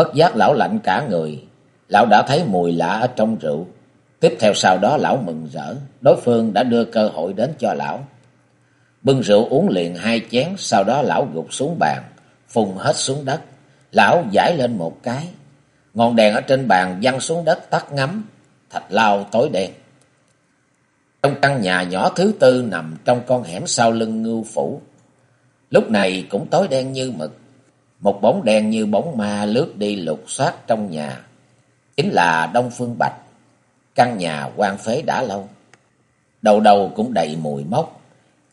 Bất giác lão lạnh cả người, lão đã thấy mùi lạ ở trong rượu. Tiếp theo sau đó lão mừng rỡ, đối phương đã đưa cơ hội đến cho lão. Bưng rượu uống liền hai chén, sau đó lão gục xuống bàn, phun hết xuống đất. Lão giải lên một cái, ngọn đèn ở trên bàn văng xuống đất tắt ngắm, thạch lao tối đen. Trong căn nhà nhỏ thứ tư nằm trong con hẻm sau lưng ngưu phủ. Lúc này cũng tối đen như mực. Một bóng đen như bóng ma lướt đi lục soát trong nhà. Chính là Đông Phương Bạch. Căn nhà quan phế đã lâu. Đầu đầu cũng đầy mùi mốc.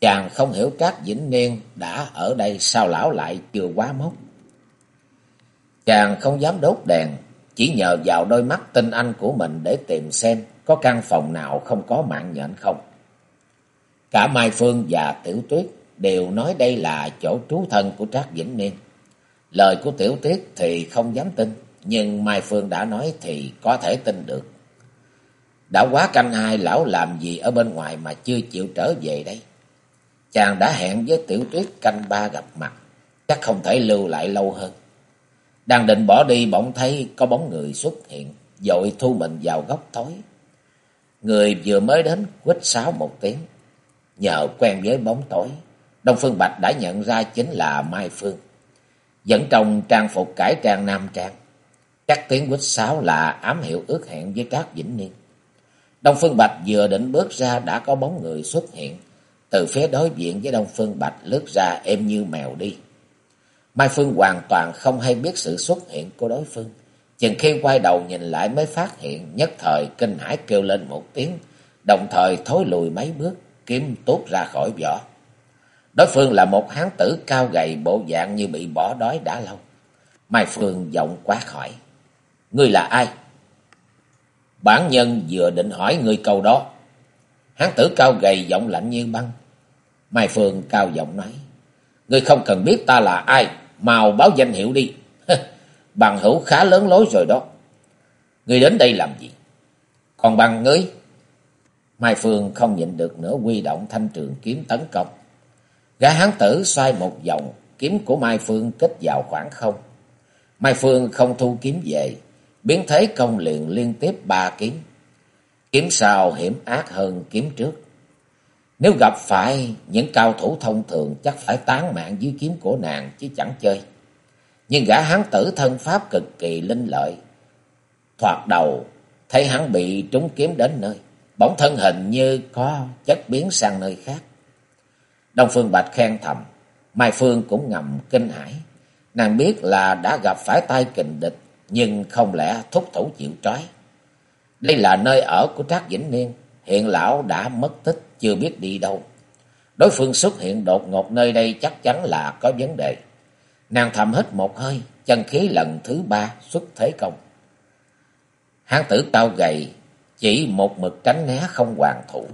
Chàng không hiểu Trác Vĩnh Niên đã ở đây sao lão lại chưa quá mốc. Chàng không dám đốt đèn, chỉ nhờ vào đôi mắt tinh anh của mình để tìm xem có căn phòng nào không có mạng nhện không. Cả Mai Phương và Tiểu Tuyết đều nói đây là chỗ trú thân của Trác Vĩnh Niên. Lời của Tiểu Tuyết thì không dám tin, nhưng Mai Phương đã nói thì có thể tin được. Đã quá canh hai lão làm gì ở bên ngoài mà chưa chịu trở về đây. Chàng đã hẹn với Tiểu Tuyết canh ba gặp mặt, chắc không thể lưu lại lâu hơn. Đang định bỏ đi bỗng thấy có bóng người xuất hiện, dội thu mình vào góc tối. Người vừa mới đến quýt sáo một tiếng, nhờ quen với bóng tối. Đông Phương Bạch đã nhận ra chính là Mai Phương vẫn trong trang phục cải trang nam trang. Chắc tiếng quýt sáo là ám hiệu ước hẹn với Trác Vĩnh Niên. Đông Phương Bạch vừa định bước ra đã có bóng người xuất hiện. Từ phía đối diện với Đông Phương Bạch lướt ra êm như mèo đi. Mai Phương hoàn toàn không hay biết sự xuất hiện của đối phương. Chừng khi quay đầu nhìn lại mới phát hiện nhất thời kinh hãi kêu lên một tiếng, đồng thời thối lùi mấy bước, kiếm tốt ra khỏi vỏ. Đối phương là một hán tử cao gầy, bộ dạng như bị bỏ đói đã lâu. Mai Phương giọng quá khỏi. Ngươi là ai? Bản nhân vừa định hỏi ngươi câu đó. Hán tử cao gầy giọng lạnh như băng. Mai Phương cao giọng nói. Ngươi không cần biết ta là ai. Màu báo danh hiệu đi. bằng hữu khá lớn lối rồi đó. Ngươi đến đây làm gì? Còn bằng ngươi? Mai Phương không nhịn được nữa quy động thanh trường kiếm tấn công. Gã hán tử xoay một vòng, kiếm của Mai Phương kết vào khoảng không. Mai Phương không thu kiếm về, biến thế công liền liên tiếp ba kiếm. Kiếm sau hiểm ác hơn kiếm trước. Nếu gặp phải những cao thủ thông thường chắc phải tán mạng dưới kiếm của nàng chứ chẳng chơi. Nhưng gã hán tử thân pháp cực kỳ linh lợi. Thoạt đầu, thấy hắn bị trúng kiếm đến nơi. Bỗng thân hình như có chất biến sang nơi khác. Đông Phương Bạch khen thầm, Mai Phương cũng ngầm kinh hãi. Nàng biết là đã gặp phải tay kình địch, nhưng không lẽ thúc thủ chịu trói. Đây là nơi ở của Trác Vĩnh Niên, hiện lão đã mất tích, chưa biết đi đâu. Đối phương xuất hiện đột ngột nơi đây chắc chắn là có vấn đề. Nàng thầm hít một hơi, chân khí lần thứ ba xuất thế công. Hán tử cao gầy, chỉ một mực tránh né không hoàn thủ.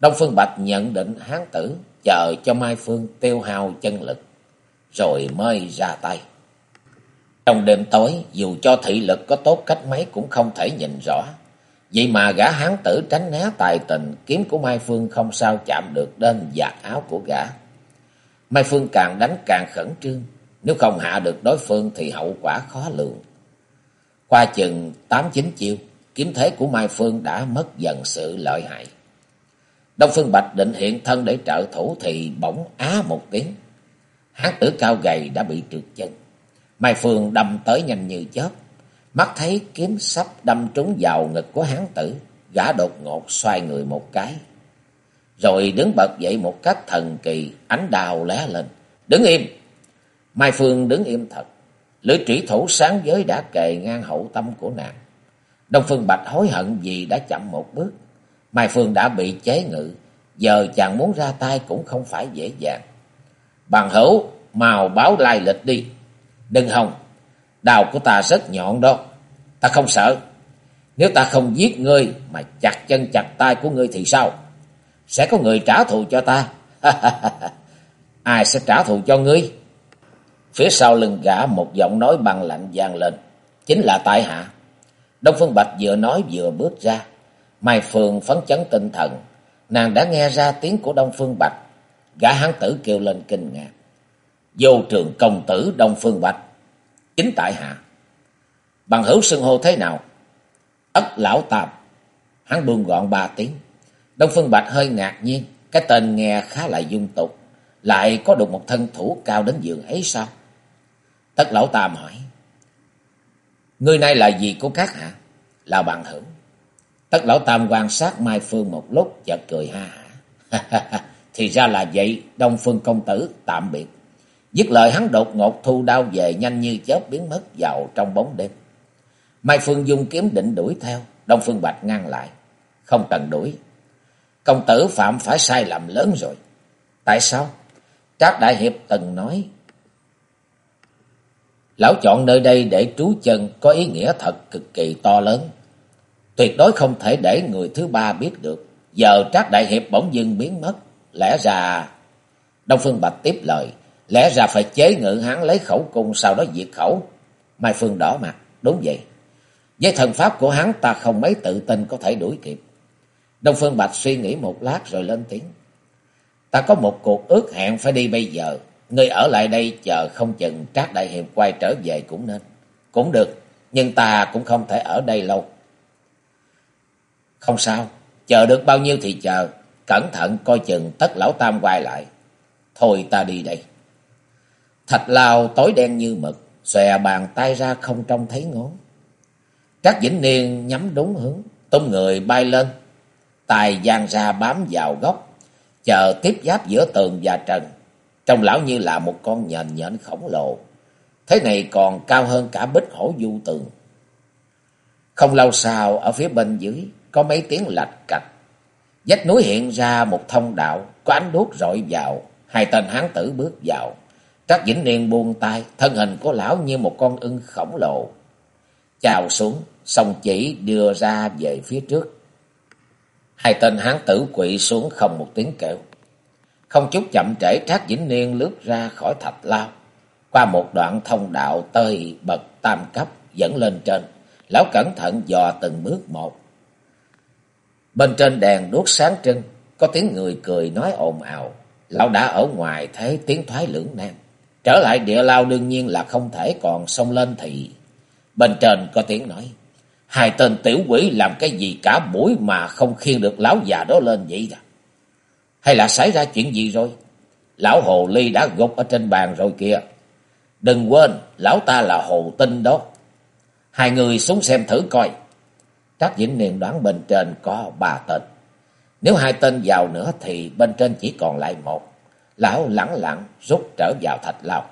Đông Phương Bạch nhận định hán tử chờ cho Mai Phương tiêu hao chân lực, rồi mới ra tay. Trong đêm tối, dù cho thị lực có tốt cách mấy cũng không thể nhìn rõ. Vậy mà gã hán tử tránh né tài tình, kiếm của Mai Phương không sao chạm được đến giặt áo của gã. Mai Phương càng đánh càng khẩn trương, nếu không hạ được đối phương thì hậu quả khó lường. Qua chừng tám chín chiêu, kiếm thế của Mai Phương đã mất dần sự lợi hại. Đông Phương Bạch định hiện thân để trợ thủ thì bỗng á một tiếng. Hán tử cao gầy đã bị trượt chân. Mai Phương đâm tới nhanh như chớp. Mắt thấy kiếm sắp đâm trúng vào ngực của hán tử. Gã đột ngột xoay người một cái. Rồi đứng bật dậy một cách thần kỳ, ánh đào lé lên. Đứng im! Mai Phương đứng im thật. Lưỡi trĩ thủ sáng giới đã kề ngang hậu tâm của nàng. Đông Phương Bạch hối hận vì đã chậm một bước. Mai Phương đã bị chế ngự, giờ chàng muốn ra tay cũng không phải dễ dàng. Bằng hữu, màu báo lai lịch đi. Đừng hòng, đào của ta rất nhọn đó. Ta không sợ. Nếu ta không giết ngươi mà chặt chân chặt tay của ngươi thì sao? Sẽ có người trả thù cho ta. Ai sẽ trả thù cho ngươi? Phía sau lưng gã một giọng nói bằng lạnh vang lên. Chính là tại hạ. Đông Phương Bạch vừa nói vừa bước ra. Mai Phương phấn chấn tinh thần. Nàng đã nghe ra tiếng của Đông Phương Bạch. Gã hán tử kêu lên kinh ngạc. Vô trường công tử Đông Phương Bạch. Chính tại hạ. Bằng hữu xưng hô thế nào? Ất lão tạp. Hắn buông gọn ba tiếng. Đông Phương Bạch hơi ngạc nhiên. Cái tên nghe khá là dung tục. Lại có được một thân thủ cao đến giường ấy sao? Tất lão tam hỏi. Người này là gì của các hạ? Là bằng hữu. Tất lão tam quan sát Mai Phương một lúc chợt cười ha hả. Thì ra là vậy, Đông Phương công tử tạm biệt. Dứt lời hắn đột ngột thu đao về nhanh như chớp biến mất vào trong bóng đêm. Mai Phương dùng kiếm định đuổi theo, Đông Phương Bạch ngăn lại. Không cần đuổi. Công tử phạm phải sai lầm lớn rồi. Tại sao? Trác Đại Hiệp từng nói. Lão chọn nơi đây để trú chân có ý nghĩa thật cực kỳ to lớn. Tuyệt đối không thể để người thứ ba biết được. Giờ Trác Đại Hiệp bỗng dưng biến mất. Lẽ ra... Đông Phương Bạch tiếp lời. Lẽ ra phải chế ngự hắn lấy khẩu cung sau đó diệt khẩu. Mai Phương đỏ mặt. Đúng vậy. Với thần pháp của hắn ta không mấy tự tin có thể đuổi kịp. Đông Phương Bạch suy nghĩ một lát rồi lên tiếng. Ta có một cuộc ước hẹn phải đi bây giờ. Ngươi ở lại đây chờ không chừng Trác Đại Hiệp quay trở về cũng nên. Cũng được, nhưng ta cũng không thể ở đây lâu. Không sao, chờ được bao nhiêu thì chờ. Cẩn thận coi chừng tất lão tam quay lại. Thôi ta đi đây. Thạch lao tối đen như mực, xòe bàn tay ra không trông thấy ngón. Trác Vĩnh Niên nhắm đúng hướng, tung người bay lên. Tài giang ra bám vào góc, chờ tiếp giáp giữa tường và trần. Trông lão như là một con nhện nhện khổng lồ. Thế này còn cao hơn cả bích hổ du tường. Không lâu sau, ở phía bên dưới, có mấy tiếng lạch cạch. Vách núi hiện ra một thông đạo, có ánh đuốc rọi vào. Hai tên hán tử bước vào. Trác Vĩnh Niên buông tay, thân hình của lão như một con ưng khổng lồ. Chào xuống, song chỉ đưa ra về phía trước. Hai tên hán tử quỵ xuống không một tiếng kêu. Không chút chậm trễ Trác Vĩnh Niên lướt ra khỏi thạch lao. Qua một đoạn thông đạo tơi bậc tam cấp dẫn lên trên. Lão cẩn thận dò từng bước một. Bên trên đèn đuốc sáng trưng, có tiếng người cười nói ồn ào. Lão đã ở ngoài thấy tiếng thoái lưỡng nan. Trở lại địa lao đương nhiên là không thể còn xông lên thì... Bên trên có tiếng nói. Hai tên tiểu quỷ làm cái gì cả buổi mà không khiêng được lão già đó lên vậy à? Hay là xảy ra chuyện gì rồi? Lão hồ ly đã gục ở trên bàn rồi kìa. Đừng quên, lão ta là hồ tinh đó. Hai người xuống xem thử coi. Trác Vĩnh Niên đoán bên trên có ba tên. Nếu hai tên vào nữa thì bên trên chỉ còn lại một. Lão lẳng lặng rút trở vào thạch lao.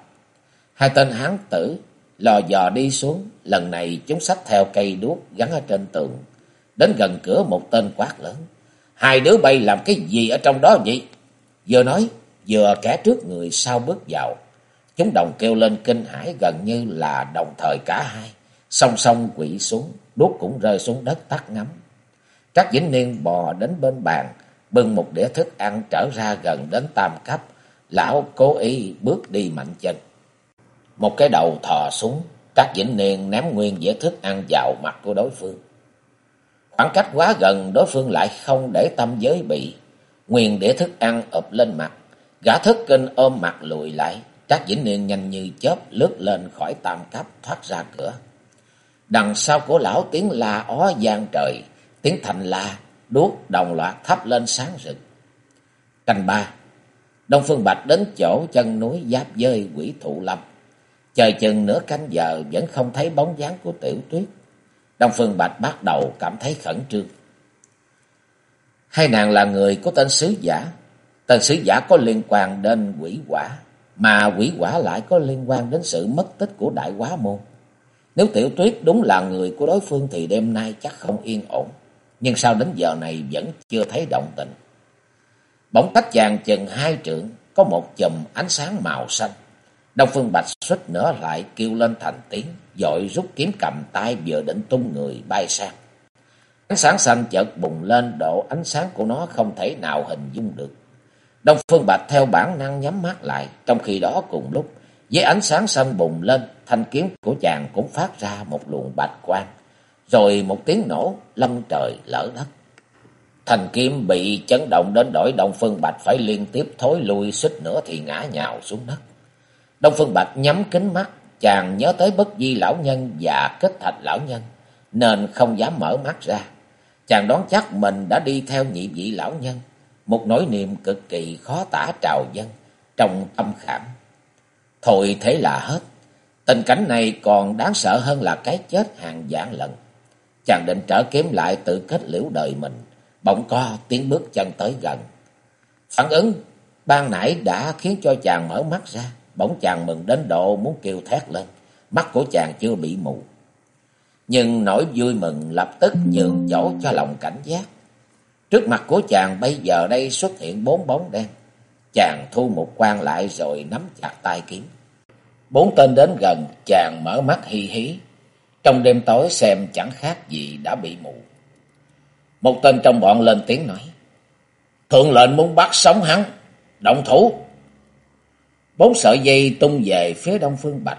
Hai tên hán tử lò dò đi xuống. Lần này chúng xách theo cây đuốc gắn ở trên tường. Đến gần cửa một tên quát lớn. Hai đứa bay làm cái gì ở trong đó vậy? Vừa nói, vừa kẻ trước người sau bước vào. Chúng đồng kêu lên kinh hãi gần như là đồng thời cả hai. Song song quỵ xuống, đuốc cũng rơi xuống đất tắt ngắm. Trác Vĩnh Niên bò đến bên bàn, bưng một đĩa thức ăn trở ra gần đến tam cấp. Lão cố ý bước đi mạnh chân. Một cái đầu thò xuống, Trác Vĩnh Niên ném nguyên dĩa thức ăn vào mặt của đối phương. Khoảng cách quá gần đối phương lại không để tâm giới bị. Nguyên đĩa thức ăn ập lên mặt. Gã thức kinh ôm mặt lùi lại. Trác Vĩnh Niên nhanh như chớp lướt lên khỏi tam cấp thoát ra cửa. Đằng sau của lão tiếng la ó gian trời. Tiếng thành la, đuốc đồng loạt thắp lên sáng rực. Canh ba. Đông Phương Bạch đến chỗ chân núi giáp dơi, quỷ thụ lâm. Chờ chừng nửa canh giờ vẫn không thấy bóng dáng của tiểu tuyết. Đông Phương Bạch bắt đầu cảm thấy khẩn trương. Hai nàng là người có tên sứ giả. Tên sứ giả có liên quan đến quỷ quả. Mà quỷ quả lại có liên quan đến sự mất tích của đại quá môn. Nếu tiểu tuyết đúng là người của đối phương thì đêm nay chắc không yên ổn. Nhưng sao đến giờ này vẫn chưa thấy động tình. Bỗng cách chàng chừng hai trượng có một chùm ánh sáng màu xanh. Đông Phương Bạch suýt nữa lại kêu lên thành tiếng, dội rút kiếm cầm tay vừa định tung người bay sang. Ánh sáng xanh chợt bùng lên, độ ánh sáng của nó không thể nào hình dung được. Đông Phương Bạch theo bản năng nhắm mắt lại, trong khi đó cùng lúc, với ánh sáng xanh bùng lên, thanh kiếm của chàng cũng phát ra một luồng bạch quang, rồi một tiếng nổ lâm trời lỡ đất. thanh kiếm bị chấn động đến đổi Đông Phương Bạch phải liên tiếp thối lui xích nữa thì ngã nhào xuống đất. Đông Phương Bạch nhắm kính mắt, chàng nhớ tới bất di lão nhân và kết thạch lão nhân, nên không dám mở mắt ra. Chàng đoán chắc mình đã đi theo nhị vị lão nhân, một nỗi niềm cực kỳ khó tả trào dân trong tâm khảm. Thôi thế là hết, tình cảnh này còn đáng sợ hơn là cái chết hàng vạn lần. Chàng định trở kiếm lại tự kết liễu đời mình, bỗng co tiếng bước chân tới gần. Phản ứng ban nãy đã khiến cho chàng mở mắt ra, bỗng chàng mừng đến độ muốn kêu thét lên, mắt của chàng chưa bị mù. Nhưng nỗi vui mừng lập tức nhường chỗ cho lòng cảnh giác. Trước mặt của chàng bây giờ đây xuất hiện bốn bóng đen. Chàng thu một quan lại rồi nắm chặt tay kiếm. Bốn tên đến gần, chàng mở mắt hi hí. Trong đêm tối xem chẳng khác gì đã bị mù. Một tên trong bọn lên tiếng nói. Thượng lệnh muốn bắt sống hắn. Động thủ. Bốn sợi dây tung về phía đông phương bạch.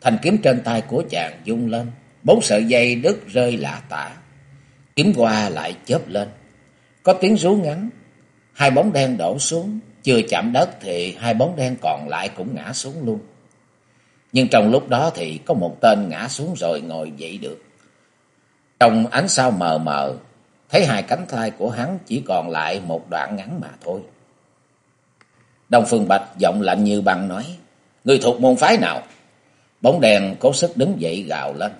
Thành kiếm trên tay của chàng dung lên. Bốn sợi dây đứt rơi lạ tả. Kiếm qua lại chớp lên. Có tiếng rú ngắn. Hai bóng đen đổ xuống. Chưa chạm đất thì hai bóng đen còn lại cũng ngã xuống luôn. Nhưng trong lúc đó thì có một tên ngã xuống rồi ngồi dậy được. Trong ánh sao mờ mờ, thấy hai cánh tay của hắn chỉ còn lại một đoạn ngắn mà thôi. Đông Phương Bạch giọng lạnh như băng nói, Người thuộc môn phái nào? Bóng đèn cố sức đứng dậy gào lên.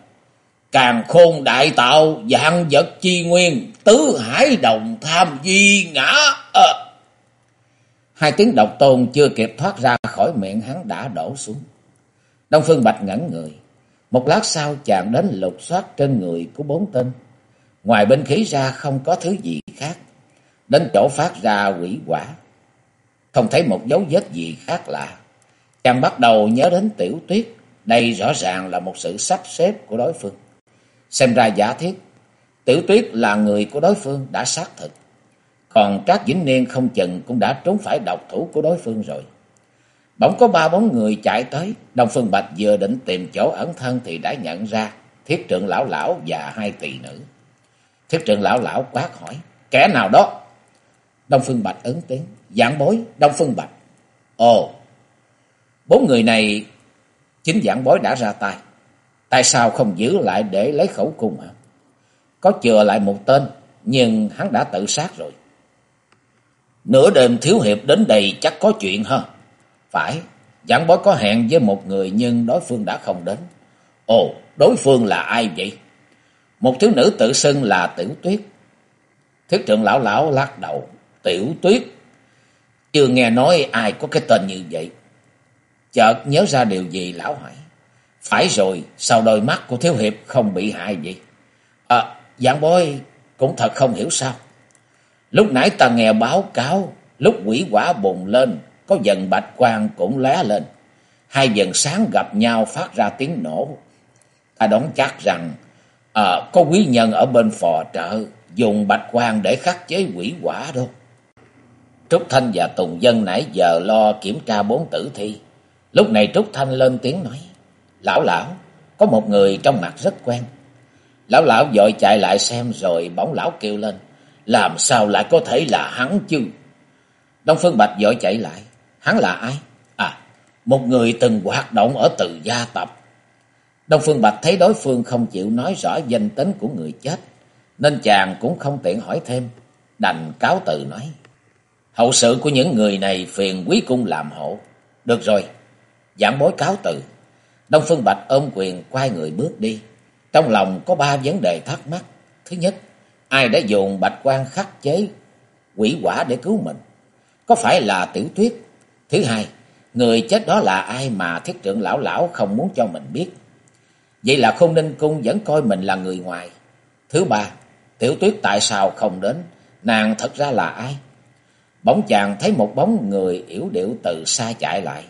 Càng khôn đại tạo, dạng vật chi nguyên, tứ hải đồng tham di ngã. À. Hai tiếng độc tôn chưa kịp thoát ra khỏi miệng hắn đã đổ xuống. Đông Phương Bạch ngẩn người. Một lát sau chàng đến lục soát trên người của bốn tên. Ngoài binh khí ra không có thứ gì khác. Đến chỗ phát ra quỷ quả. Không thấy một dấu vết gì khác lạ. Chàng bắt đầu nhớ đến tiểu tuyết. Đây rõ ràng là một sự sắp xếp của đối phương. Xem ra giả thiết. Tiểu tuyết là người của đối phương đã xác thực. Còn Trác Vĩnh Niên không chừng cũng đã trốn phải độc thủ của đối phương rồi. Bỗng có ba bóng người chạy tới. Đông Phương Bạch vừa định tìm chỗ ẩn thân thì đã nhận ra thiết trượng lão lão và hai tỳ nữ. Thiết trượng lão lão quát hỏi. Kẻ nào đó? Đông Phương Bạch ứng tiếng. Giảng bối Đông Phương Bạch. Ồ, bốn người này chính giảng bối đã ra tay. Tại sao không giữ lại để lấy khẩu cung hả? Có chừa lại một tên, nhưng hắn đã tự sát rồi. Nửa đêm thiếu hiệp đến đây chắc có chuyện ha. Phải, giảng bối có hẹn với một người nhưng đối phương đã không đến. Ồ, đối phương là ai vậy? Một thiếu nữ tự xưng là Tiểu Tuyết. Thiết trưởng lão lão lắc đầu. Tiểu Tuyết. Chưa nghe nói ai có cái tên như vậy. Chợt nhớ ra điều gì lão hỏi. Phải rồi, sao đôi mắt của thiếu hiệp không bị hại vậy? À, giảng bối cũng thật không hiểu sao. Lúc nãy ta nghe báo cáo, lúc quỷ quả bùng lên, có dần bạch quang cũng lóe lên. Hai dần sáng gặp nhau phát ra tiếng nổ. Ta đoán chắc rằng à, có quý nhân ở bên phò trợ dùng bạch quang để khắc chế quỷ quả đâu. Trúc Thanh và Tùng Dân nãy giờ lo kiểm tra bốn tử thi. Lúc này Trúc Thanh lên tiếng nói. Lão lão, có một người trong mặt rất quen. Lão lão dội chạy lại xem rồi bóng lão kêu lên. Làm sao lại có thể là hắn chứ? Đông Phương Bạch dội chạy lại. Hắn là ai? À, một người từng hoạt động ở từ gia tập. Đông Phương Bạch thấy đối phương không chịu nói rõ danh tính của người chết, nên chàng cũng không tiện hỏi thêm, đành cáo từ nói. Hậu sự của những người này phiền quý cung làm hộ. Được rồi, giảng bối cáo từ. Đông Phương Bạch ôm quyền quay người bước đi. Trong lòng có ba vấn đề thắc mắc. Thứ nhất, ai đã dùng bạch quan khắc chế quỷ quả để cứu mình? Có phải là tiểu tuyết Thứ hai, người chết đó là ai mà thiết trưởng lão lão không muốn cho mình biết. Vậy là không ninh cung vẫn coi mình là người ngoài. Thứ ba, tiểu tuyết tại sao không đến? Nàng thật ra là ai? Bỗng chàng thấy một bóng người yếu điệu từ xa chạy lại.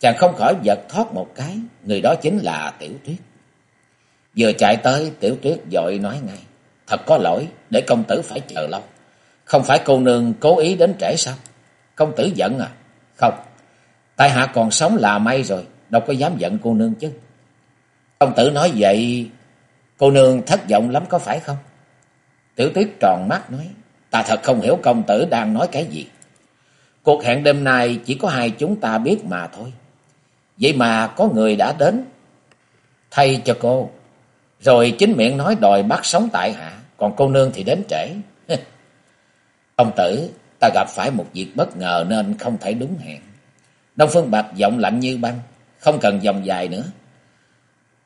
Chàng không khỏi giật thoát một cái, người đó chính là Tiểu Tuyết. Vừa chạy tới, Tiểu Tuyết dội nói ngay. Thật có lỗi, để công tử phải chờ lâu. Không phải cô nương cố ý đến trễ sao? Công tử giận à? Không, tại hạ còn sống là may rồi, đâu có dám giận cô nương chứ. Công tử nói vậy, cô nương thất vọng lắm có phải không? Tiểu Tuyết tròn mắt nói, ta thật không hiểu công tử đang nói cái gì. Cuộc hẹn đêm nay chỉ có hai chúng ta biết mà thôi. Vậy mà có người đã đến thay cho cô. Rồi chính miệng nói đòi bắt sống tại hạ. Còn cô nương thì đến trễ. Ông tử, ta gặp phải một việc bất ngờ nên không thể đúng hẹn. Đông Phương Bạch giọng lạnh như băng. Không cần dòng dài nữa.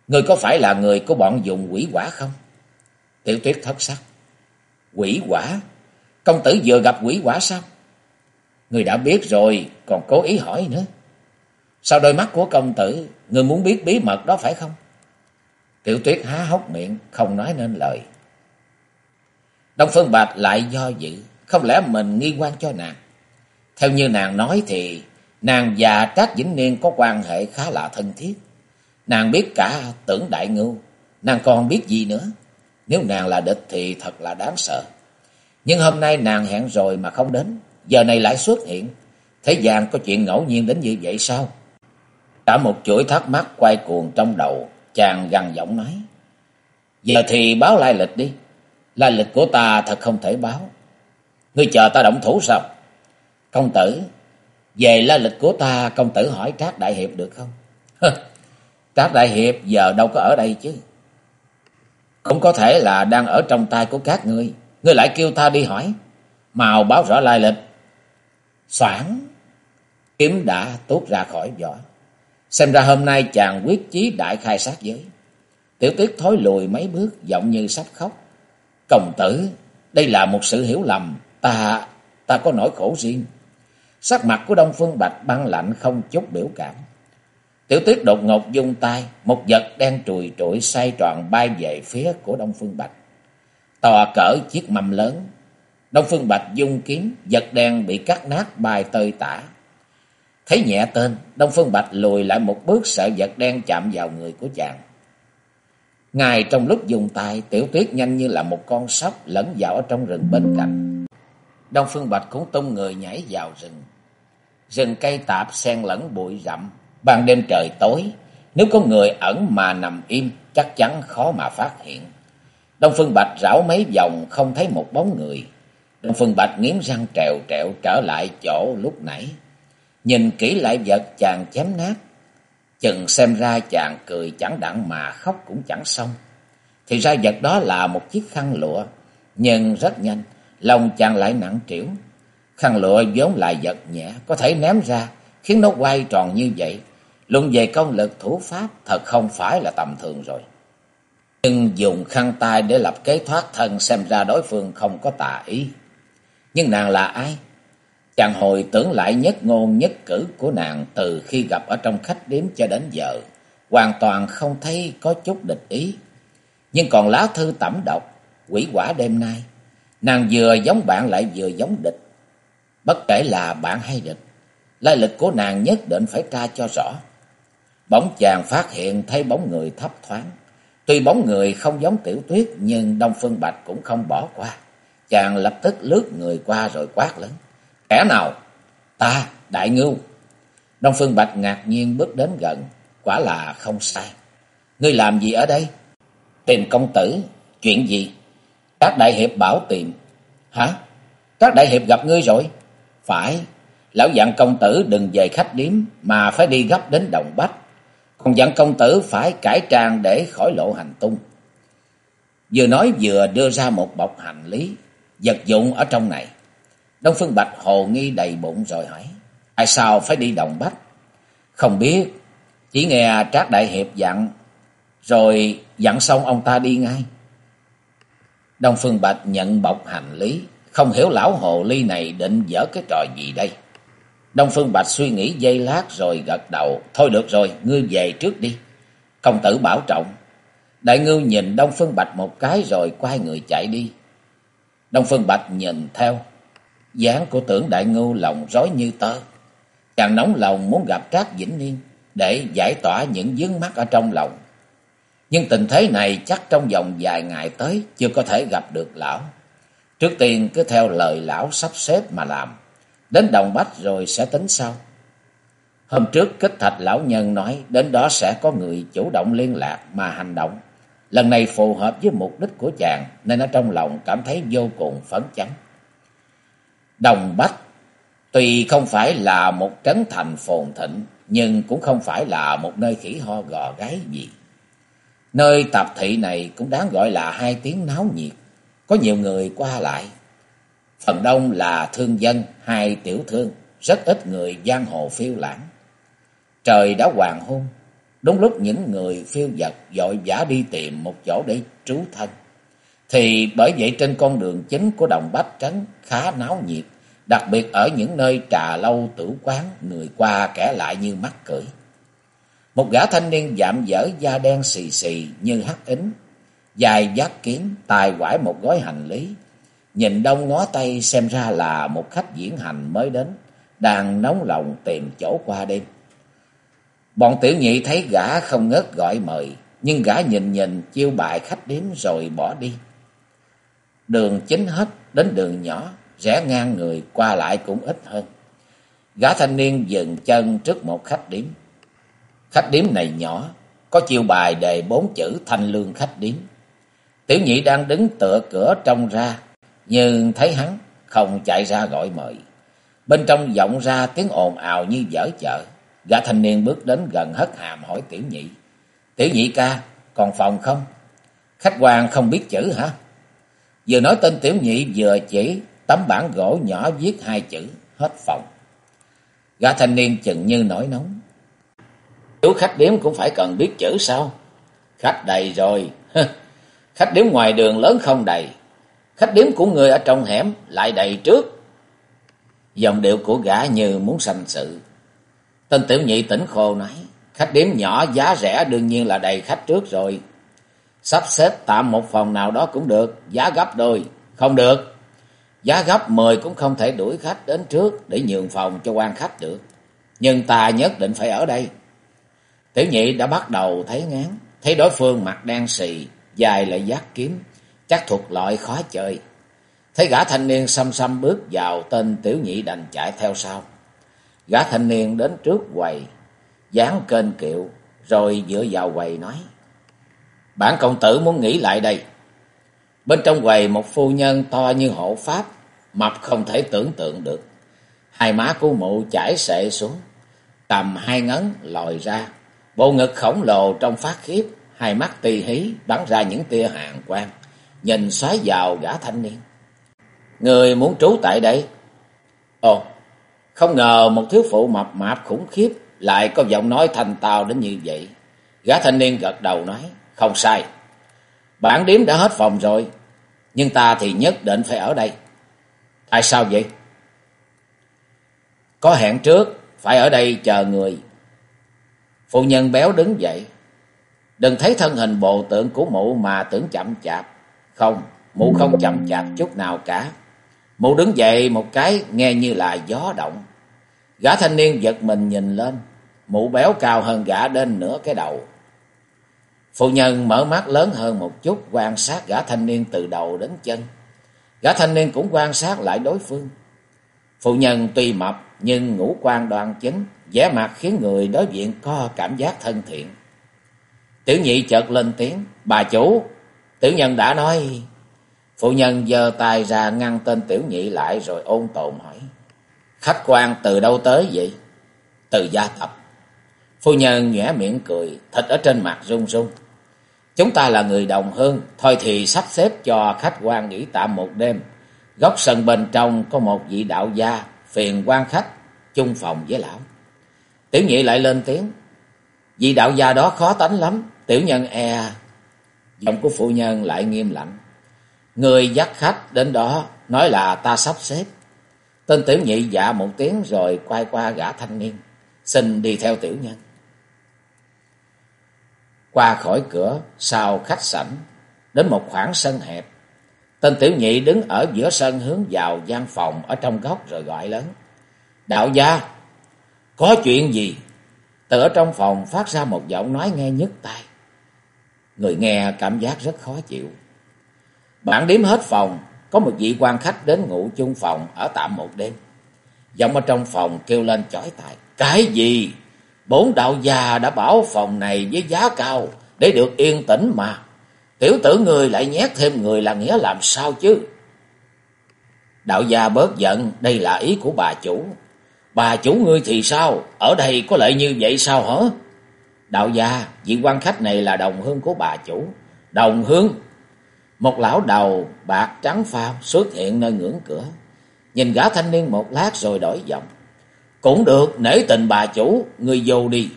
Người có phải là người của bọn dùng quỷ quả không? Tiểu tuyết thất sắc. Quỷ quả? Công tử vừa gặp quỷ quả sao? Người đã biết rồi, còn cố ý hỏi nữa. Sau đôi mắt của công tử, người muốn biết bí mật đó phải không? Tiểu tuyết há hốc miệng, không nói nên lời. Đông Phương Bạch lại do dự, không lẽ mình nghi quan cho nàng. Theo như nàng nói thì nàng và Trác Vĩnh Niên có quan hệ khá là thân thiết. Nàng biết cả tưởng đại ngưu, nàng còn biết gì nữa. Nếu nàng là địch thì thật là đáng sợ. Nhưng hôm nay nàng hẹn rồi mà không đến, giờ này lại xuất hiện. Thế gian có chuyện ngẫu nhiên đến như vậy sao? Cả một chuỗi thắc mắc quay cuồng trong đầu, chàng gằn giọng nói. Giờ thì báo lai lịch đi. Lai lịch của ta thật không thể báo. Ngươi chờ ta động thủ sao? Công tử, về la lịch của ta công tử hỏi Trác Đại Hiệp được không? Trác Đại Hiệp giờ đâu có ở đây chứ. Cũng có thể là đang ở trong tay của các ngươi. Ngươi lại kêu ta đi hỏi. Màu báo rõ lai lịch. Soảng. Kiếm đã tốt ra khỏi vỏ. Xem ra hôm nay chàng quyết chí đại khai sát giới. Tiểu tuyết thối lùi mấy bước giọng như sắp khóc. Công tử, đây là một sự hiểu lầm. Ta, ta có nỗi khổ riêng. Sắc mặt của Đông Phương Bạch băng lạnh không chút biểu cảm. Tiểu tuyết đột ngột dung tay, một vật đen trùi trụi xoay tròn bay về phía của Đông Phương Bạch. To cỡ chiếc mâm lớn. Đông Phương Bạch dung kiếm, vật đen bị cắt nát bay tơi tả. Thấy nhẹ tên, Đông Phương Bạch lùi lại một bước sợ vật đen chạm vào người của chàng. Ngài trong lúc dùng tay, tiểu tuyết nhanh như là một con sóc lẫn vào ở trong rừng bên cạnh. Đông Phương Bạch cũng tung người nhảy vào rừng. Rừng cây tạp xen lẫn bụi rậm, ban đêm trời tối, nếu có người ẩn mà nằm im, chắc chắn khó mà phát hiện. Đông Phương Bạch rảo mấy vòng không thấy một bóng người. Đông Phương Bạch nghiến răng trèo trèo trở lại chỗ lúc nãy. Nhìn kỹ lại vật chàng chém nát. Chừng xem ra chàng cười chẳng đặng mà khóc cũng chẳng xong. Thì ra vật đó là một chiếc khăn lụa. Nhưng rất nhanh, lòng chàng lại nặng trĩu. Khăn lụa vốn là vật nhẹ, có thể ném ra, khiến nó quay tròn như vậy. Luận về công lực thủ pháp thật không phải là tầm thường rồi. Nhưng dùng khăn tay để lập kế thoát thân xem ra đối phương không có tà ý. Nhưng nàng là ai? Chàng hồi tưởng lại nhất ngôn nhất cử của nàng từ khi gặp ở trong khách điếm cho đến giờ. Hoàn toàn không thấy có chút địch ý. Nhưng còn lá thư tẩm độc, quỷ quả đêm nay. Nàng vừa giống bạn lại vừa giống địch. Bất kể là bạn hay địch, lai lịch của nàng nhất định phải tra cho rõ. Bỗng chàng phát hiện thấy bóng người thấp thoáng. Tuy bóng người không giống tiểu tuyết nhưng Đông Phương Bạch cũng không bỏ qua. Chàng lập tức lướt người qua rồi quát lớn. Kẻ nào? Ta, Đại Ngưu. Đông Phương Bạch ngạc nhiên bước đến gần. Quả là không sai. Ngươi làm gì ở đây? Tìm công tử. Chuyện gì? Các đại hiệp bảo tìm. Hả? Các đại hiệp gặp ngươi rồi? Phải. Lão dặn công tử đừng về khách điếm mà phải đi gấp đến Đồng Bách. Còn dặn công tử phải cải trang để khỏi lộ hành tung. Vừa nói vừa đưa ra một bọc hành lý, vật dụng ở trong này. Đông Phương Bạch hồ nghi đầy bụng rồi hỏi. Tại sao phải đi Đồng Bách? Không biết. Chỉ nghe Trác Đại Hiệp dặn. Rồi dặn xong ông ta đi ngay. Đông Phương Bạch nhận bọc hành lý. Không hiểu lão hồ ly này định dở cái trò gì đây. Đông Phương Bạch suy nghĩ giây lát rồi gật đầu. Thôi được rồi, ngươi về trước đi. Công tử bảo trọng. Đại ngưu nhìn Đông Phương Bạch một cái rồi quay người chạy đi. Đông Phương Bạch nhìn theo dáng của tưởng đại ngưu lòng rối như tơ. Chàng nóng lòng muốn gặp Trác Vĩnh Niên, để giải tỏa những dướng mắt ở trong lòng. Nhưng tình thế này chắc trong vòng vài ngày tới chưa có thể gặp được lão. Trước tiên cứ theo lời lão sắp xếp mà làm. Đến Đồng Bách rồi sẽ tính sau. Hôm trước kích thạch lão nhân nói đến đó sẽ có người chủ động liên lạc mà hành động. Lần này phù hợp với mục đích của chàng nên ở trong lòng cảm thấy vô cùng phấn chấn. Đồng Bách, tuy không phải là một trấn thành phồn thịnh, nhưng cũng không phải là một nơi khỉ ho gò gáy gì. Nơi tập thị này cũng đáng gọi là hai tiếng náo nhiệt, có nhiều người qua lại. Phần đông là thương dân, hai tiểu thương, rất ít người giang hồ phiêu lãng. Trời đã hoàng hôn, đúng lúc những người phiêu dật dội vã đi tìm một chỗ để trú thân. Thì bởi vậy trên con đường chính của đồng Bách Trấn khá náo nhiệt, đặc biệt ở những nơi trà lâu tử quán, người qua kẻ lại như mắc cưỡi. Một gã thanh niên dạm dở da đen xì xì như hắc ính, dài giác kiếm, tài quải một gói hành lý. Nhìn đông ngó tay xem ra là một khách diễn hành mới đến, đang nóng lòng tìm chỗ qua đêm. Bọn tiểu nhị thấy gã không ngớt gọi mời, nhưng gã nhìn nhìn chiêu bài khách đến rồi bỏ đi. Đường chính hết đến đường nhỏ, rẽ ngang người qua lại cũng ít hơn. Gã thanh niên dừng chân trước một khách điếm. Khách điếm này nhỏ, có chiêu bài đề bốn chữ thanh lương khách điếm. Tiểu nhị đang đứng tựa cửa trông ra, nhưng thấy hắn không chạy ra gọi mời. Bên trong vọng ra tiếng ồn ào như dở chợ. Gã thanh niên bước đến gần hất hàm hỏi tiểu nhị. Tiểu nhị ca, còn phòng không? Khách quan không biết chữ hả? Vừa nói tên tiểu nhị vừa chỉ tấm bản gỗ nhỏ viết hai chữ, hết phòng. Gã thanh niên chừng như nổi nóng. Chú khách điếm cũng phải cần biết chữ sao? Khách đầy rồi. khách điếm ngoài đường lớn không đầy. Khách điếm của người ở trong hẻm lại đầy trước. Dòng điệu của gã như muốn sanh sự. Tên tiểu nhị tỉnh khô nói. Khách điếm nhỏ giá rẻ đương nhiên là đầy khách trước rồi. Sắp xếp tạm một phòng nào đó cũng được. Giá gấp đôi. Không được. Giá gấp mười cũng không thể đuổi khách đến trước để nhường phòng cho quan khách được. Nhưng ta nhất định phải ở đây. Tiểu nhị đã bắt đầu thấy ngán, thấy đối phương mặt đen xì, dài lại giác kiếm, chắc thuộc loại khó chơi. Thấy gã thanh niên xăm xăm bước vào, tên tiểu nhị đành chạy theo sau. Gã thanh niên đến trước quầy, dán kênh kiệu, rồi dựa vào quầy nói. Bản công tử muốn nghỉ lại đây. Bên trong quầy một phu nhân to như hộ pháp, mập không thể tưởng tượng được. Hai má của mụ chảy sệ xuống, cầm hai ngấn lòi ra, Bộ ngực khổng lồ trong phát khiếp, hai mắt tì hí bắn ra những tia hàng quang, nhìn xoáy vào gã thanh niên. Người muốn trú tại đây? Ồ, không ngờ một thiếu phụ mập mạp khủng khiếp lại có giọng nói thành tàu đến như vậy. Gã thanh niên gật đầu nói, không sai. Bản điếm đã hết phòng rồi, nhưng ta thì nhất định phải ở đây. Tại sao vậy? Có hẹn trước, phải ở đây chờ người. Phụ nhân béo đứng dậy. Đừng thấy thân hình bộ tượng của mụ mà tưởng chậm chạp. Không, mụ không chậm chạp chút nào cả. Mụ đứng dậy một cái nghe như là gió động. Gã thanh niên giật mình nhìn lên. Mụ béo cao hơn gã đến nửa cái đầu. Phụ nhân mở mắt lớn hơn một chút quan sát gã thanh niên từ đầu đến chân. Gã thanh niên cũng quan sát lại đối phương. Phụ nhân tuy mập nhưng ngũ quan đoan chính, vẻ mặt khiến người đối diện có cảm giác thân thiện. Tiểu nhị chợt lên tiếng, bà chủ, tiểu nhân đã nói. Phụ nhân giơ tay ra ngăn tên tiểu nhị lại rồi ôn tồn hỏi. Khách quan từ đâu tới vậy? Từ gia tập. Phu nhân nhẽ miệng cười, thịt ở trên mặt rung rung. Chúng ta là người đồng hương, thôi thì sắp xếp cho khách quan nghỉ tạm một đêm. Góc sân bên trong có một vị đạo gia, phiền quan khách, chung phòng với lão. Tiểu nhị lại lên tiếng. Vị đạo gia đó khó tánh lắm. Tiểu nhân e. Giọng của phụ nhân lại nghiêm lạnh. Người dắt khách đến đó nói là ta sắp xếp. Tên tiểu nhị dạ một tiếng rồi quay qua gã thanh niên. Xin đi theo tiểu nhân. Qua khỏi cửa sau khách sảnh. Đến một khoảng sân hẹp. Tên tiểu nhị đứng ở giữa sân hướng vào gian phòng ở trong góc rồi gọi lớn. Đạo gia, có chuyện gì? Từ ở trong phòng phát ra một giọng nói nghe nhức tai. Người nghe cảm giác rất khó chịu. Bạn điếm hết phòng, có một vị quan khách đến ngủ chung phòng ở tạm một đêm. Giọng ở trong phòng kêu lên chói tai. Cái gì? Bốn đạo gia đã bảo phòng này với giá cao để được yên tĩnh mà. Tiểu tử người lại nhét thêm người là nghĩa làm sao chứ? Đạo gia bớt giận, đây là ý của bà chủ. Bà chủ ngươi thì sao? Ở đây có lợi như vậy sao hả? Đạo gia, vị quan khách này là đồng hương của bà chủ. Đồng hương? Một lão đầu bạc trắng phao xuất hiện nơi ngưỡng cửa. Nhìn gã thanh niên một lát rồi đổi giọng. Cũng được, nể tình bà chủ, người vô đi.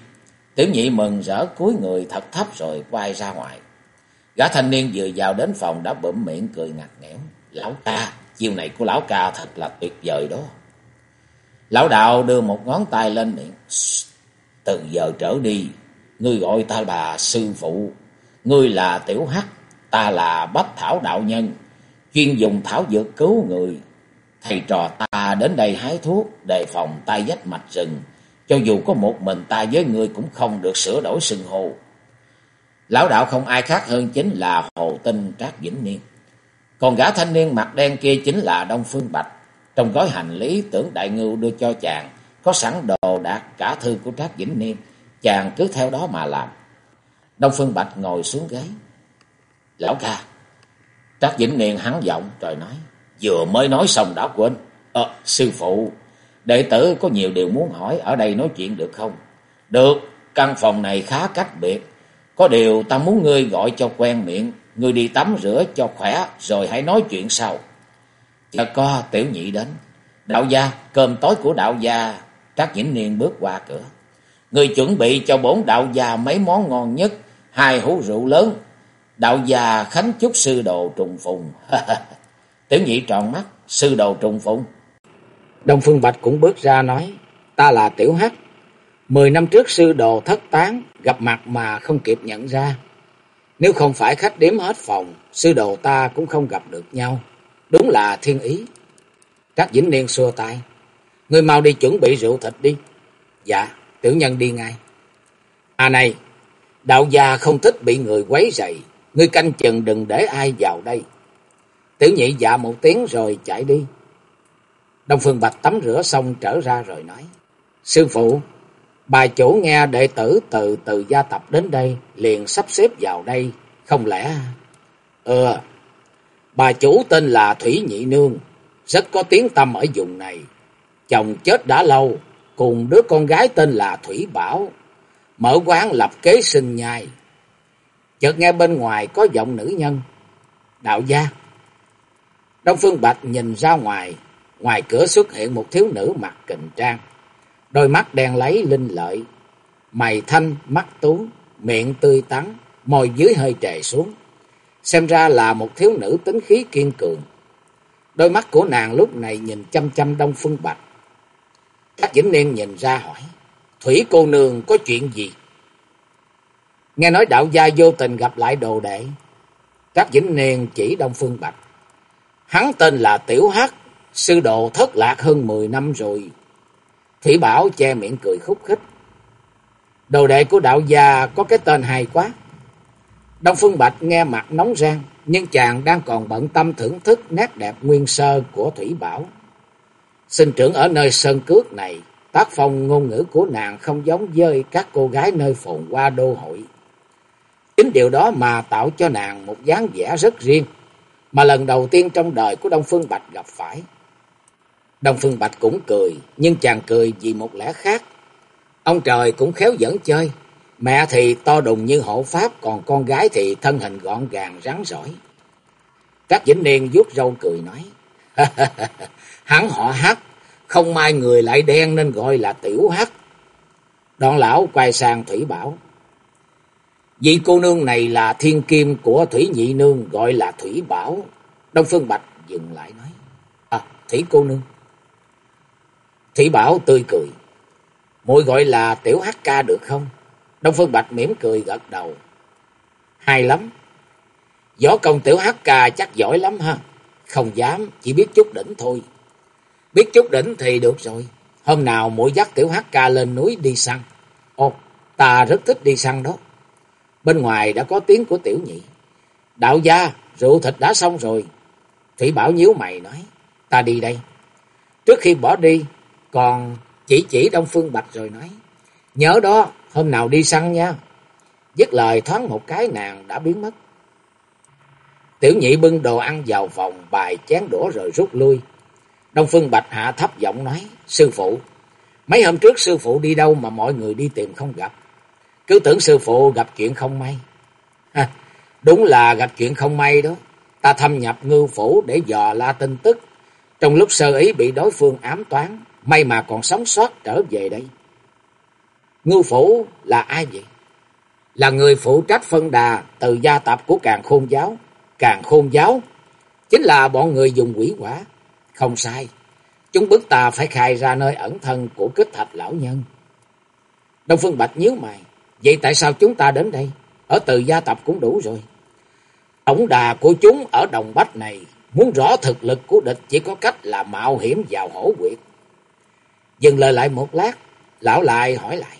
Tiểu nhị mừng rỡ cúi người thật thấp rồi quay ra ngoài. Gã thanh niên vừa vào đến phòng đã bẩm miệng cười ngặt nghẽo. Lão ca, chiêu này của lão ca thật là tuyệt vời đó. Lão đạo đưa một ngón tay lên miệng. Từ giờ trở đi, ngươi gọi ta là sư phụ. Ngươi là tiểu hắc, ta là bách thảo đạo nhân. Chuyên dùng thảo dược cứu người. Thầy trò ta đến đây hái thuốc, đề phòng tai dách mạch rừng. Cho dù có một mình ta với ngươi cũng không được sửa đổi sừng hồ. Lão đạo không ai khác hơn chính là Hồ Tinh Trác Vĩnh Niên. Còn gã thanh niên mặt đen kia chính là Đông Phương Bạch. Trong gói hành lý tưởng đại ngưu đưa cho chàng, có sẵn đồ đạc cả thư của Trác Vĩnh Niên. Chàng cứ theo đó mà làm. Đông Phương Bạch ngồi xuống ghế. Lão ca. Trác Vĩnh Niên hắn giọng rồi nói. Vừa mới nói xong đã quên. Ờ, sư phụ. Đệ tử có nhiều điều muốn hỏi. Ở đây nói chuyện được không? Được. Căn phòng này khá cách biệt. Có điều ta muốn ngươi gọi cho quen miệng. Ngươi đi tắm rửa cho khỏe. Rồi hãy nói chuyện sau. Chờ co tiểu nhị đến. Đạo gia, cơm tối của đạo gia. Trác Vĩnh Niên bước qua cửa. Người chuẩn bị cho bốn đạo gia mấy món ngon nhất. Hai hũ rượu lớn. Đạo gia khánh chúc sư đồ trùng phùng. tiểu nhị tròn mắt. Sư đồ trùng phùng. Đông Phương Bạch cũng bước ra nói. Ta là Tiểu Hắc. Mười năm trước sư đồ thất tán. Gặp mặt mà không kịp nhận ra. Nếu không phải khách đếm hết phòng. Sư đồ ta cũng không gặp được nhau. Đúng là thiên ý. Trác Vĩnh Niên xua tay. Người mau đi chuẩn bị rượu thịt đi. Dạ, tiểu nhân đi ngay. À này, đạo gia không thích bị người quấy rầy. Ngươi canh chừng đừng để ai vào đây. Tiểu nhị dạ một tiếng rồi chạy đi. Đông Phương Bạch tắm rửa xong trở ra rồi nói. Sư phụ, bà chủ nghe đệ tử từ từ gia tập đến đây, liền sắp xếp vào đây, không lẽ... Ừ, bà chủ tên là Thủy Nhị Nương, rất có tiếng tâm ở vùng này. Chồng chết đã lâu, cùng đứa con gái tên là Thủy Bảo, mở quán lập kế sinh nhai. Chợt nghe bên ngoài có giọng nữ nhân, đạo gia. Đông Phương Bạch nhìn ra ngoài, ngoài cửa xuất hiện một thiếu nữ mặc kình trang. Đôi mắt đen lấy linh lợi, mày thanh, mắt tú, miệng tươi tắn, môi dưới hơi trề xuống. Xem ra là một thiếu nữ tính khí kiên cường. Đôi mắt của nàng lúc này nhìn chăm chăm Đông Phương Bạch. Các Vĩnh Niên nhìn ra hỏi, Thủy cô nương có chuyện gì? Nghe nói đạo gia vô tình gặp lại đồ đệ. Các Vĩnh Niên chỉ Đông Phương Bạch. Hắn tên là Tiểu Hắc, sư đồ thất lạc hơn 10 năm rồi. Thủy Bảo che miệng cười khúc khích. Đồ đệ của đạo gia có cái tên hay quá. Đông Phương Bạch nghe mặt nóng rang, nhưng chàng đang còn bận tâm thưởng thức nét đẹp nguyên sơ của Thủy Bảo. Sinh trưởng ở nơi sơn cước này, tác phong ngôn ngữ của nàng không giống với các cô gái nơi phồn hoa đô hội. Chính điều đó mà tạo cho nàng một dáng vẻ rất riêng, mà lần đầu tiên trong đời của Đông Phương Bạch gặp phải. Đông Phương Bạch cũng cười, nhưng chàng cười vì một lẽ khác. Ông trời cũng khéo dẫn chơi, mẹ thì to đùng như hộ pháp, còn con gái thì thân hình gọn gàng rắn rỏi. Các Vĩnh Niên vuốt râu cười nói, hắn họ hắc, không mai người lại đen nên gọi là tiểu hắc. Đoạn lão quay sang Thủy Bảo. Vị cô nương này là thiên kim của Thủy Nhị Nương gọi là Thủy Bảo. Đông Phương Bạch dừng lại nói. À, Thủy cô nương. Thủy Bảo tươi cười. muội gọi là tiểu hắc ca được không? Đông Phương Bạch mỉm cười gật đầu. Hay lắm. Võ công tiểu hắc ca chắc giỏi lắm ha. Không dám, chỉ biết chút đỉnh thôi. Biết chút đỉnh thì được rồi. Hôm nào mỗi dắt tiểu hắc ca lên núi đi săn. Ồ, ta rất thích đi săn đó. Bên ngoài đã có tiếng của tiểu nhị. Đạo gia, rượu thịt đã xong rồi. Thủy Bảo nhíu mày nói, ta đi đây. Trước khi bỏ đi, còn chỉ chỉ Đông Phương Bạch rồi nói, nhớ đó, hôm nào đi săn nha. Dứt lời thoáng một cái nàng đã biến mất. Tiểu nhị bưng đồ ăn vào phòng, bài chén đũa rồi rút lui. Đông Phương Bạch hạ thấp giọng nói, sư phụ, mấy hôm trước sư phụ đi đâu mà mọi người đi tìm không gặp. Cứ tưởng sư phụ gặp chuyện không may. À, đúng là gặp chuyện không may đó. Ta thâm nhập ngư phủ để dò la tin tức. Trong lúc sơ ý bị đối phương ám toán, may mà còn sống sót trở về đây. Ngư phủ là ai vậy? Là người phụ trách phân đà từ gia tập của càng khôn giáo. Càng khôn giáo chính là bọn người dùng quỷ quả. Không sai, chúng bức ta phải khai ra nơi ẩn thân của kích thạch lão nhân. Đông Phương Bạch nhíu mày, vậy tại sao chúng ta đến đây? Ở từ gia tập cũng đủ rồi. Tổng đà của chúng ở Đồng Bách này, muốn rõ thực lực của địch chỉ có cách là mạo hiểm vào hổ quyệt. Dừng lời lại một lát, lão lại hỏi lại.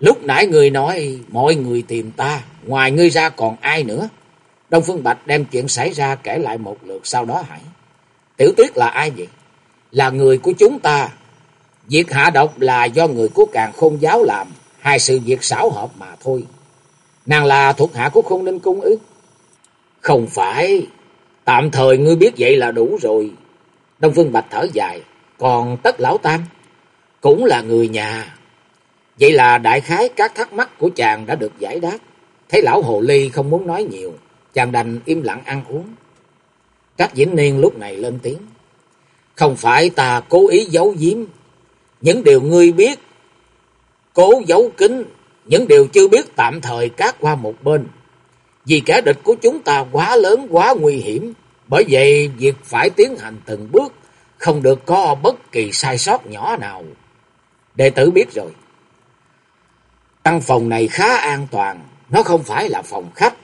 Lúc nãy người nói mọi người tìm ta, ngoài ngươi ra còn ai nữa? Đông Phương Bạch đem chuyện xảy ra kể lại một lượt sau đó hãy. Tiểu Tuyết là ai vậy? Là người của chúng ta. Việc hạ độc là do người của càng khôn giáo làm, hai sự việc xảo hợp mà thôi. Nàng là thuộc hạ của khôn ninh cung ư? Không phải, tạm thời ngươi biết vậy là đủ rồi. Đông Phương Bạch thở dài, còn tất lão tam cũng là người nhà. Vậy là đại khái các thắc mắc của chàng đã được giải đáp. Thấy lão hồ ly không muốn nói nhiều, chàng đành im lặng ăn uống. các Vĩnh Niên lúc này lên tiếng. Không phải ta cố ý giấu giếm. Những điều ngươi biết, cố giấu kín. Những điều chưa biết tạm thời cát qua một bên. Vì kẻ địch của chúng ta quá lớn, quá nguy hiểm. Bởi vậy, việc phải tiến hành từng bước, không được có bất kỳ sai sót nhỏ nào. Đệ tử biết rồi. Căn phòng này khá an toàn, nó không phải là phòng khách.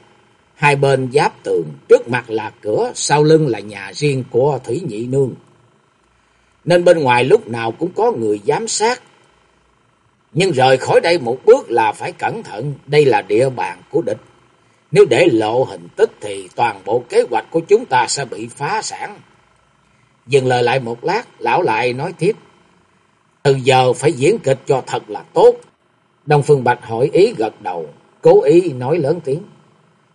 Hai bên giáp tường, trước mặt là cửa, sau lưng là nhà riêng của Thủy Nhị Nương. Nên bên ngoài lúc nào cũng có người giám sát. Nhưng rời khỏi đây một bước là phải cẩn thận, đây là địa bàn của địch. Nếu để lộ hình tích thì toàn bộ kế hoạch của chúng ta sẽ bị phá sản. Dừng lời lại một lát, lão lại nói tiếp. Từ giờ phải diễn kịch cho thật là tốt. Đông Phương Bạch hỏi ý gật đầu, cố ý nói lớn tiếng.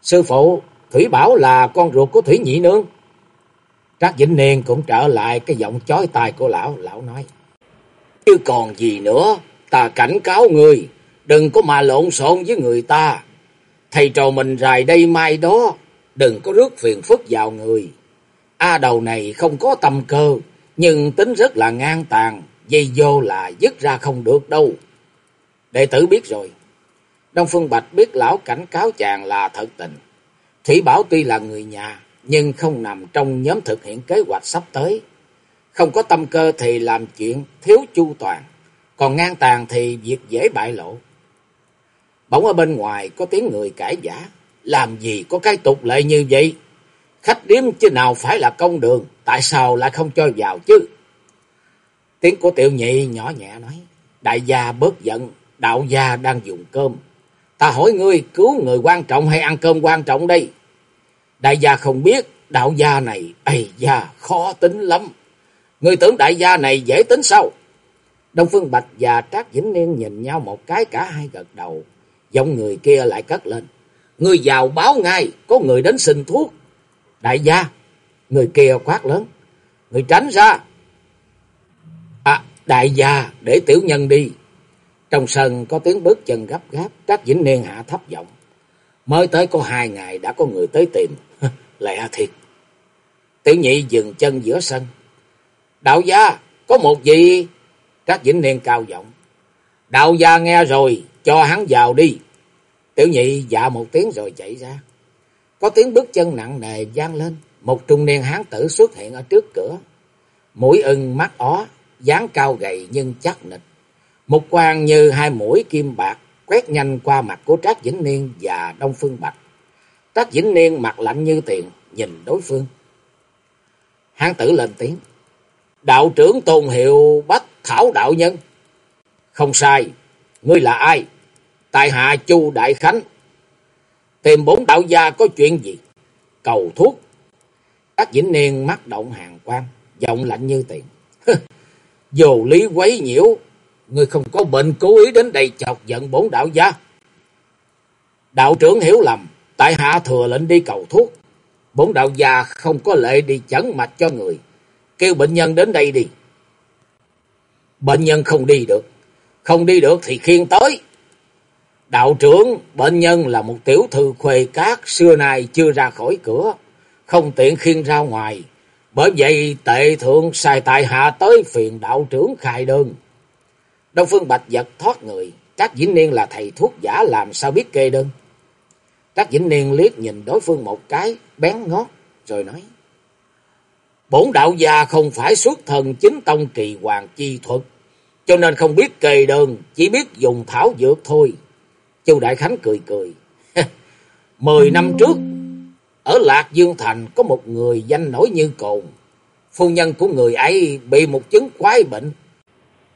Sư phụ, Thủy Bảo là con ruột của Thủy Nhị Nương. Trác Vĩnh Niên cũng trở lại cái giọng chói tai của lão, lão nói. Chứ còn gì nữa, ta cảnh cáo người, đừng có mà lộn xộn với người ta. Thầy trò mình rài đây mai đó, đừng có rước phiền phức vào người. A đầu này không có tâm cơ, nhưng tính rất là ngang tàn, dây vô là dứt ra không được đâu. Đệ tử biết rồi. Đông Phương Bạch biết lão cảnh cáo chàng là thật tình. Thủy Bảo tuy là người nhà, nhưng không nằm trong nhóm thực hiện kế hoạch sắp tới. Không có tâm cơ thì làm chuyện thiếu chu toàn, còn ngang tàn thì việc dễ bại lộ. Bỗng ở bên ngoài có tiếng người cãi giả, làm gì có cái tục lệ như vậy? Khách điếm chứ nào phải là công đường, tại sao lại không cho vào chứ? Tiếng của tiểu nhị nhỏ nhẹ nói, đại gia bớt giận, đạo gia đang dùng cơm. Ta hỏi ngươi cứu người quan trọng hay ăn cơm quan trọng đây? Đại gia không biết, đạo gia này, ây da, khó tính lắm. Ngươi tưởng đại gia này dễ tính sao? Đông Phương Bạch và Trác Vĩnh Niên nhìn nhau một cái cả hai gật đầu. Giọng người kia lại cất lên. Người vào báo ngay, có người đến xin thuốc. Đại gia, người kia quát lớn. Người tránh ra. À, đại gia, để tiểu nhân đi. Trong sân có tiếng bước chân gấp gáp, Trác Vĩnh Niên hạ thấp giọng. Mới tới có hai ngày đã có người tới tìm. Lẹ thiệt. Tiểu nhị dừng chân giữa sân. Đạo gia, có một gì? Trác Vĩnh Niên cao giọng. Đạo gia nghe rồi, cho hắn vào đi. Tiểu nhị dạ một tiếng rồi chạy ra. Có tiếng bước chân nặng nề vang lên. Một trung niên hán tử xuất hiện ở trước cửa. Mũi ưng mắt ó, dáng cao gầy nhưng chắc nịch. Một quang như hai mũi kim bạc quét nhanh qua mặt của Trác Vĩnh Niên và Đông Phương Bạch. Trác Vĩnh Niên mặt lạnh như tiền, nhìn đối phương. Hán tử lên tiếng. Đạo trưởng tôn hiệu Bách Thảo Đạo Nhân. Không sai, ngươi là ai? Tại hạ Chu Đại Khánh. Tìm bốn đạo gia có chuyện gì? Cầu thuốc. Các Vĩnh Niên mắt động hàng quan, giọng lạnh như tiền. Dù lý quấy nhiễu, người không có bệnh cố ý đến đây chọc giận bốn đạo gia. Đạo trưởng hiểu lầm, tại hạ thừa lệnh đi cầu thuốc. Bốn đạo gia không có lệ đi chẩn mạch cho người. Kêu bệnh nhân đến đây đi. Bệnh nhân không đi được. Không đi được thì khiên tới. Đạo trưởng, bệnh nhân là một tiểu thư khuê cát, xưa nay chưa ra khỏi cửa. Không tiện khiên ra ngoài. Bởi vậy tệ thượng sai tại hạ tới phiền đạo trưởng khai đơn. Đông Phương Bạch giật thoát người. Trác Vĩnh Niên là thầy thuốc giả làm sao biết kê đơn. Trác Vĩnh Niên liếc nhìn đối phương một cái, bén ngót, rồi nói. Bổn đạo gia không phải xuất thần chính tông kỳ hoàng chi thuật, cho nên không biết kê đơn, chỉ biết dùng thảo dược thôi châu Đại Khánh cười cười. Mười năm trước, ở Lạc Dương Thành có một người danh nổi như cồn. Phu nhân của người ấy bị một chứng quái bệnh.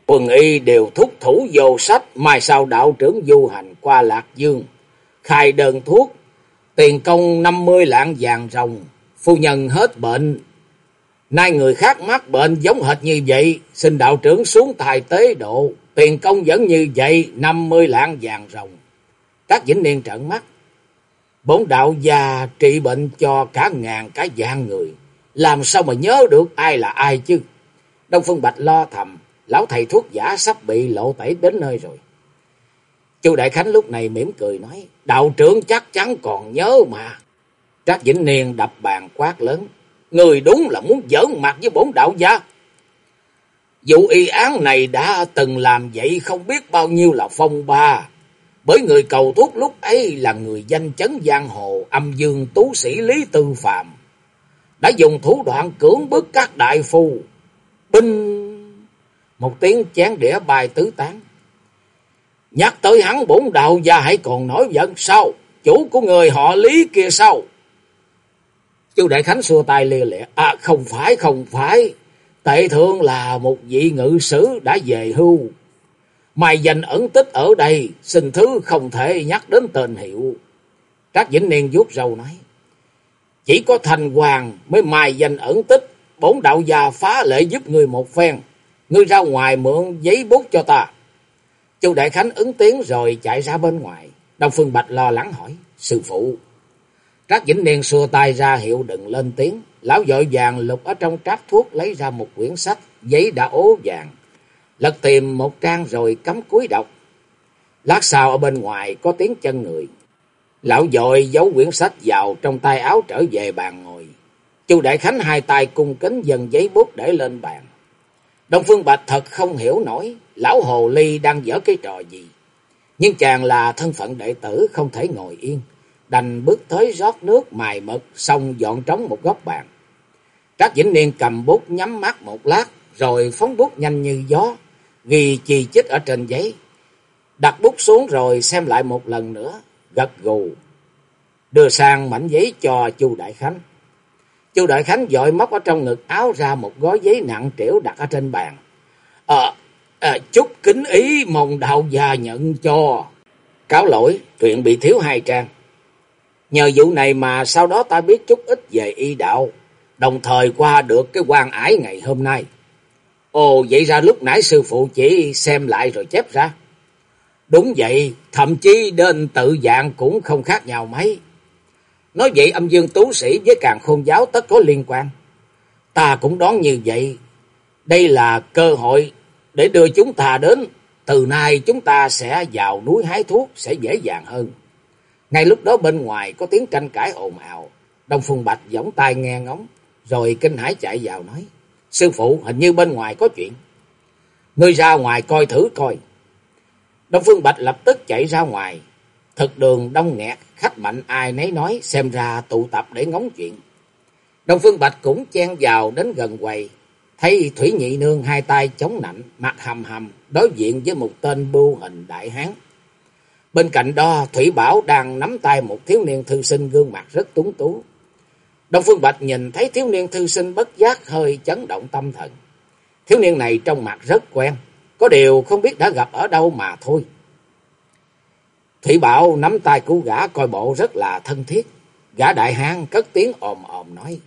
quần y đều thúc thủ vô sách, mai sau đạo trưởng du hành qua Lạc Dương. Khai đơn thuốc, tiền công năm mươi lạng vàng rồng, phu nhân hết bệnh. Nay người khác mắc bệnh giống hệt như vậy, xin đạo trưởng xuống tài tế độ, tiền công vẫn như vậy, năm mươi lạng vàng rồng. Các vĩnh niên trợn mắt. Bốn đạo gia trị bệnh cho cả ngàn cả vạn người. Làm sao mà nhớ được ai là ai chứ? Đông Phương Bạch lo thầm. Lão thầy thuốc giả sắp bị lộ tẩy đến nơi rồi. Chu Đại Khánh lúc này mỉm cười nói. Đạo trưởng chắc chắn còn nhớ mà. Trác Vĩnh Niên đập bàn quát lớn. Người đúng là muốn giỡn mặt với bốn đạo gia. Vụ y án này đã từng làm vậy không biết bao nhiêu là phong ba. Bởi người cầu thuốc lúc ấy là người danh chấn giang hồ âm dương tú sĩ Lý Tư Phạm. Đã dùng thủ đoạn cưỡng bức các đại phu. Binh... Một tiếng chén đĩa bài tứ tán. Nhắc tới hắn bổn đạo gia hãy còn nói giận sao? Chủ của người họ Lý kia sao? Chu Đại Khánh xua tay lia lịa. À không phải, không phải. Tệ thương là một vị ngự sử đã về hưu. Mai danh ẩn tích ở đây, xin thứ không thể nhắc đến tên hiệu. Trác Vĩnh Niên vuốt râu nói. Chỉ có thành hoàng mới mai danh ẩn tích, bốn đạo già phá lệ giúp người một phen. Ngươi ra ngoài mượn giấy bút cho ta. Chu Đại Khánh ứng tiếng rồi chạy ra bên ngoài. Đông Phương Bạch lo lắng hỏi, sư phụ. Trác Vĩnh Niên xua tay ra hiệu đừng lên tiếng. Lão dội vàng lục ở trong tráp thuốc lấy ra một quyển sách, giấy đã ố vàng. Lật tìm một trang rồi cắm cúi đọc. Lát sau ở bên ngoài có tiếng chân người. Lão dội giấu quyển sách vào trong tay áo trở về bàn ngồi. Chu Đại Khánh hai tay cung kính dần giấy bút để lên bàn. Đông Phương Bạch thật không hiểu nổi, lão hồ ly đang dở cái trò gì. Nhưng chàng là thân phận đệ tử, không thể ngồi yên. Đành bước tới rót nước mài mật xong dọn trống một góc bàn. Trác Vĩnh Niên cầm bút nhắm mắt một lát, rồi phóng bút nhanh như gió ghi chi chích ở trên giấy. Đặt bút xuống rồi xem lại một lần nữa, gật gù. Đưa sang mảnh giấy cho Chu Đại Khánh. Chu Đại Khánh dội móc ở trong ngực áo ra một gói giấy nặng trĩu đặt ở trên bàn. Ờ, ờ à, chúc kính ý mong đạo gia nhận cho. Cáo lỗi, chuyện bị thiếu hai trang. Nhờ vụ này mà sau đó ta biết chút ít về y đạo, đồng thời qua được cái quan ải ngày hôm nay. Ồ, vậy ra lúc nãy sư phụ chỉ xem lại rồi chép ra. Đúng vậy, thậm chí đến tự dạng cũng không khác nhau mấy. Nói vậy âm dương tú sĩ với càng khôn giáo tất có liên quan. Ta cũng đoán như vậy. Đây là cơ hội để đưa chúng ta đến. Từ nay chúng ta sẽ vào núi hái thuốc sẽ dễ dàng hơn. Ngay lúc đó bên ngoài có tiếng tranh cãi ồn ào. Đông Phương Bạch giỏng tai nghe ngóng. Rồi kinh hãi chạy vào nói. Sư phụ hình như bên ngoài có chuyện. Ngươi ra ngoài coi thử coi. Đông Phương Bạch lập tức chạy ra ngoài. Thực đường đông nghẹt, khách mạnh ai nấy nói xem ra tụ tập để ngóng chuyện. Đông Phương Bạch cũng chen vào đến gần quầy. Thấy Thủy Nhị Nương hai tay chống nạnh, mặt hầm hầm, đối diện với một tên bưu hình đại hán. Bên cạnh đó, Thủy Bảo đang nắm tay một thiếu niên thư sinh gương mặt rất túng tú. Đông Phương Bạch nhìn thấy thiếu niên thư sinh bất giác hơi chấn động tâm thần. Thiếu niên này trong mặt rất quen, có điều không biết đã gặp ở đâu mà thôi. Thủy Bảo nắm tay của gã coi bộ rất là thân thiết. Gã đại hang cất tiếng ồm ồm nói.